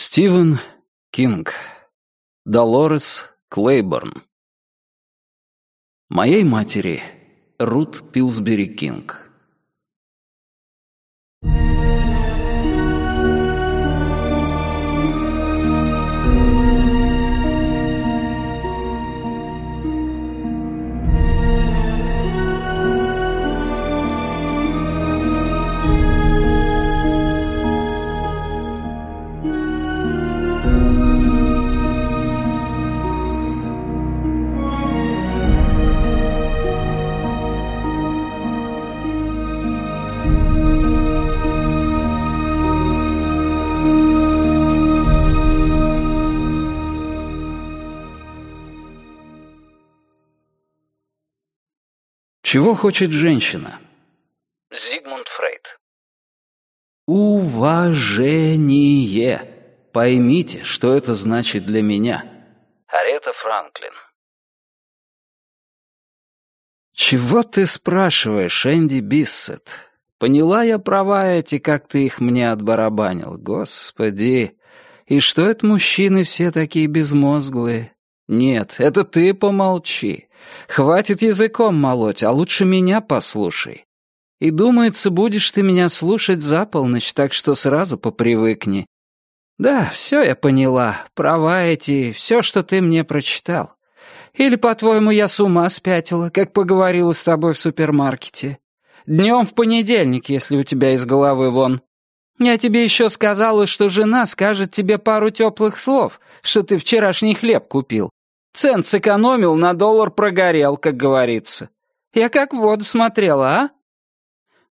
Стивен Кинг. Долорес Клейборн. Моей матери Рут Пилсбери Кинг. Чего хочет женщина? Зигмунд Фрейд. Уважение. Поймите, что это значит для меня. Арета Франклин. Чего ты спрашиваешь, Энди Биссет? Поняла я права эти, как ты их мне отбарабанил. Господи. И что это мужчины все такие безмозглые? Нет, это ты помолчи. Хватит языком молоть, а лучше меня послушай. И, думается, будешь ты меня слушать за полночь, так что сразу попривыкни. Да, все я поняла, права эти, все, что ты мне прочитал. Или, по-твоему, я с ума спятила, как поговорила с тобой в супермаркете? Днем в понедельник, если у тебя из головы вон. Я тебе еще сказала, что жена скажет тебе пару теплых слов, что ты вчерашний хлеб купил. Цент сэкономил, на доллар прогорел, как говорится. Я как в воду смотрела, а?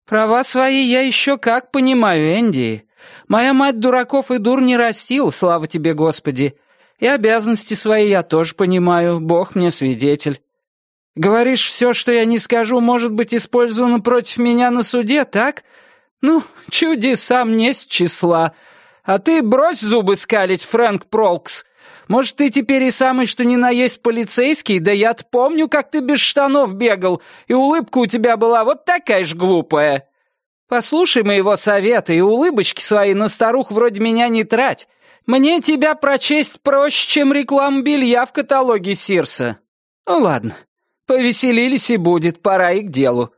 Права свои я еще как понимаю, Энди. Моя мать дураков и дур не растила, слава тебе, Господи. И обязанности свои я тоже понимаю, Бог мне свидетель. Говоришь, все, что я не скажу, может быть использовано против меня на суде, так? Ну, чудеса мне с числа. А ты брось зубы скалить, Фрэнк Пролкс. Может, ты теперь и самый что ни на есть полицейский? Да я помню, как ты без штанов бегал, и улыбка у тебя была вот такая ж глупая. Послушай моего совета и улыбочки свои на старух вроде меня не трать. Мне тебя прочесть проще, чем рекламу белья в каталоге Сирса. Ну ладно, повеселились и будет, пора и к делу.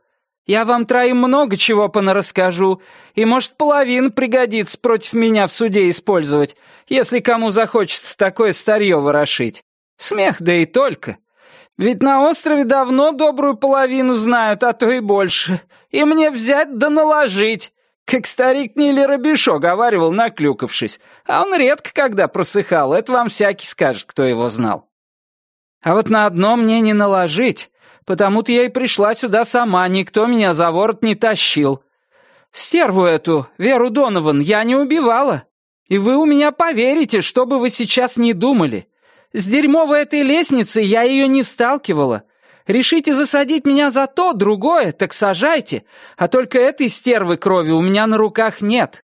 Я вам троим много чего понарасскажу, и, может, половина пригодится против меня в суде использовать, если кому захочется такое старье ворошить. Смех, да и только. Ведь на острове давно добрую половину знают, а то и больше. И мне взять да наложить, как старик Нили Робешо говаривал, наклюкавшись. А он редко когда просыхал, это вам всякий скажет, кто его знал. А вот на одно мне не наложить, Потому-то я и пришла сюда сама, никто меня за ворот не тащил. Стерву эту, Веру Донован, я не убивала. И вы у меня поверите, что бы вы сейчас не думали. С дерьмовой этой лестницей я ее не сталкивала. Решите засадить меня за то, другое, так сажайте. А только этой стервы крови у меня на руках нет.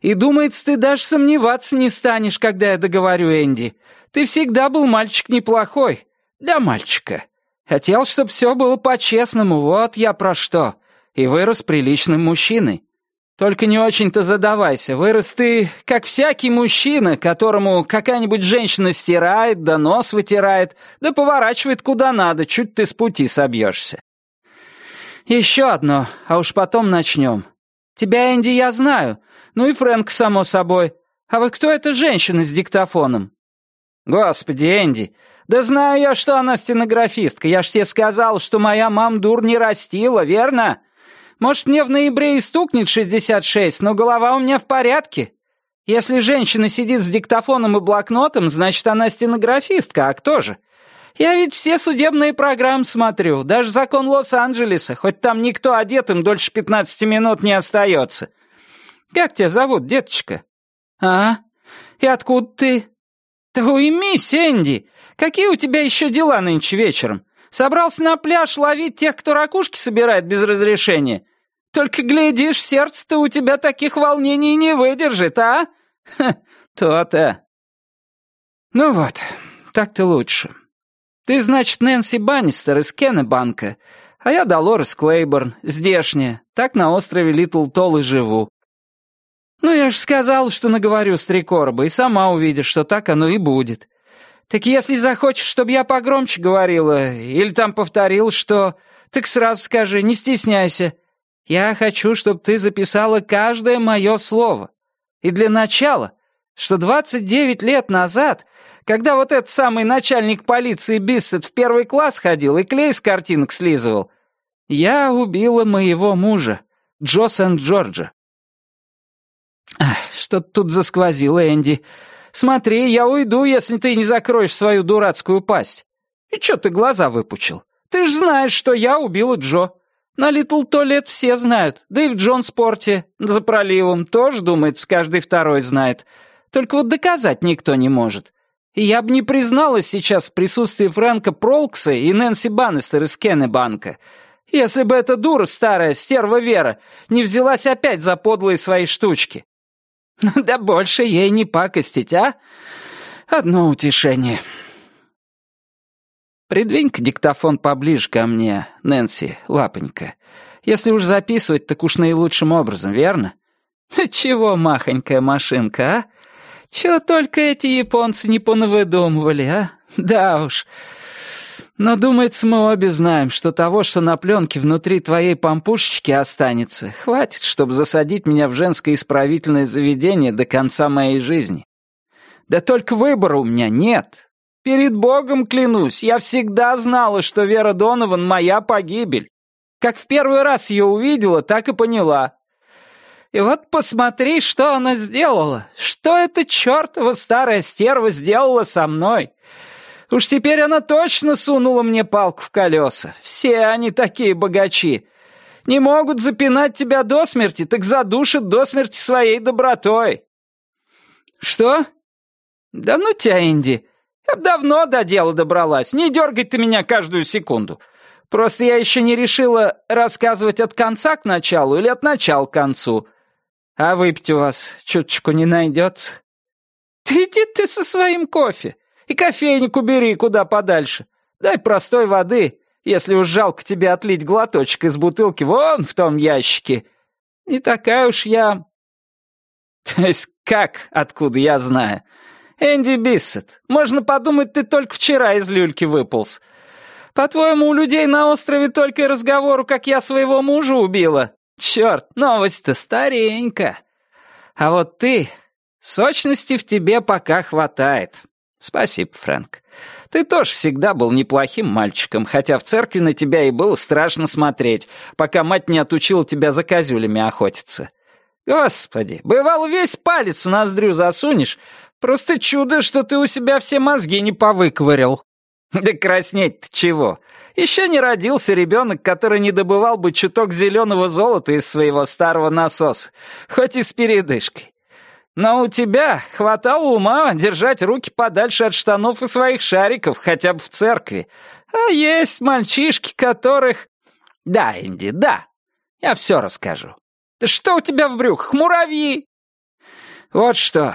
И, думается, ты даже сомневаться не станешь, когда я договорю Энди. Ты всегда был мальчик неплохой. Для мальчика. Хотел, чтобы все было по-честному, вот я про что. И вырос приличным мужчиной. Только не очень-то задавайся, вырос ты, как всякий мужчина, которому какая-нибудь женщина стирает, да нос вытирает, да поворачивает куда надо, чуть ты с пути собьешься. Еще одно, а уж потом начнем. Тебя, Энди, я знаю, ну и Фрэнк, само собой. А вот кто эта женщина с диктофоном? Господи, Энди, «Да знаю я, что она стенографистка. Я ж тебе сказал, что моя мам дур не растила, верно? Может, мне в ноябре и стукнет 66, но голова у меня в порядке. Если женщина сидит с диктофоном и блокнотом, значит, она стенографистка, а кто же? Я ведь все судебные программы смотрю, даже закон Лос-Анджелеса, хоть там никто одетым дольше 15 минут не остается. Как тебя зовут, деточка? А? И откуда ты? Да уймись, Энди! Какие у тебя еще дела нынче вечером? Собрался на пляж ловить тех, кто ракушки собирает без разрешения? Только, глядишь, сердце-то у тебя таких волнений не выдержит, а? То-то. Ну вот, так-то лучше. Ты, значит, Нэнси Баннистер из Кеннебанка, а я Долорес Клейборн, здешняя, так на острове Литл Толл и живу. «Ну, я ж сказал, что наговорю с три короба, и сама увидишь, что так оно и будет. Так если захочешь, чтобы я погромче говорила, или там повторил, что... Так сразу скажи, не стесняйся. Я хочу, чтобы ты записала каждое мое слово. И для начала, что 29 лет назад, когда вот этот самый начальник полиции Биссет в первый класс ходил и клей с картинок слизывал, я убила моего мужа, Джо Сент-Джорджа. Что-то тут засквозило, Энди. Смотри, я уйду, если ты не закроешь свою дурацкую пасть. И чё ты глаза выпучил? Ты ж знаешь, что я убила Джо. На Литл Туалет все знают, да и в Джонспорте, за проливом, тоже, думается, каждый второй знает. Только вот доказать никто не может. И я бы не призналась сейчас в присутствии Фрэнка Пролкса и Нэнси Баннистер из Кеннебанка, если бы эта дура старая, стерва Вера, не взялась опять за подлые свои штучки. Ну да больше ей не пакостить, а? Одно утешение. Придвинь-ка диктофон поближе ко мне, Нэнси, лапонька. Если уж записывать, так уж наилучшим образом, верно? Чего, махонькая машинка, а? Чего только эти японцы не понавыдумывали, а? Да уж. Но, думается, мы обе знаем, что того, что на пленке внутри твоей помпушечки останется, хватит, чтобы засадить меня в женское исправительное заведение до конца моей жизни. Да только выбора у меня нет. Перед Богом клянусь, я всегда знала, что Вера Донован — моя погибель. Как в первый раз ее увидела, так и поняла. И вот посмотри, что она сделала. Что эта чертова старая стерва сделала со мной. Уж теперь она точно сунула мне палку в колеса. Все они такие богачи. Не могут запинать тебя до смерти, так задушат до смерти своей добротой. Что? Да ну тебя, Инди. Я давно до дела добралась. Не дергай ты меня каждую секунду. Просто я еще не решила, рассказывать от конца к началу или от начала к концу. А выпить у вас чуточку не найдется? Ты иди ты со своим кофе. И кофейник убери куда подальше. Дай простой воды, если уж жалко тебе отлить глоточек из бутылки вон в том ящике. Не такая уж я... То есть как, откуда я знаю? Энди Биссет, можно подумать, ты только вчера из люльки выполз. По-твоему, у людей на острове только и разговору, как я своего мужа убила? Черт, новость-то старенькая. А вот ты... Сочности в тебе пока хватает. «Спасибо, Фрэнк. Ты тоже всегда был неплохим мальчиком, хотя в церкви на тебя и было страшно смотреть, пока мать не отучила тебя за козюлями охотиться. Господи, бывал весь палец в ноздрю засунешь. Просто чудо, что ты у себя все мозги не повыковырял. Да краснеть-то чего? Еще не родился ребенок, который не добывал бы чуток зеленого золота из своего старого насоса, хоть и с передышкой. Но у тебя хватало ума держать руки подальше от штанов и своих шариков, хотя бы в церкви. А есть мальчишки, которых... Да, Инди, да. Я все расскажу. Что у тебя в брюках, муравьи? Вот что.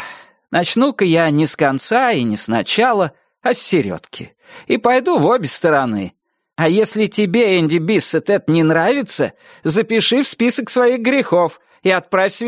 Начну-ка я не с конца и не с начала, а с середки. И пойду в обе стороны. А если тебе, Энди Биссет, это не нравится, запиши в список своих грехов и отправь священнику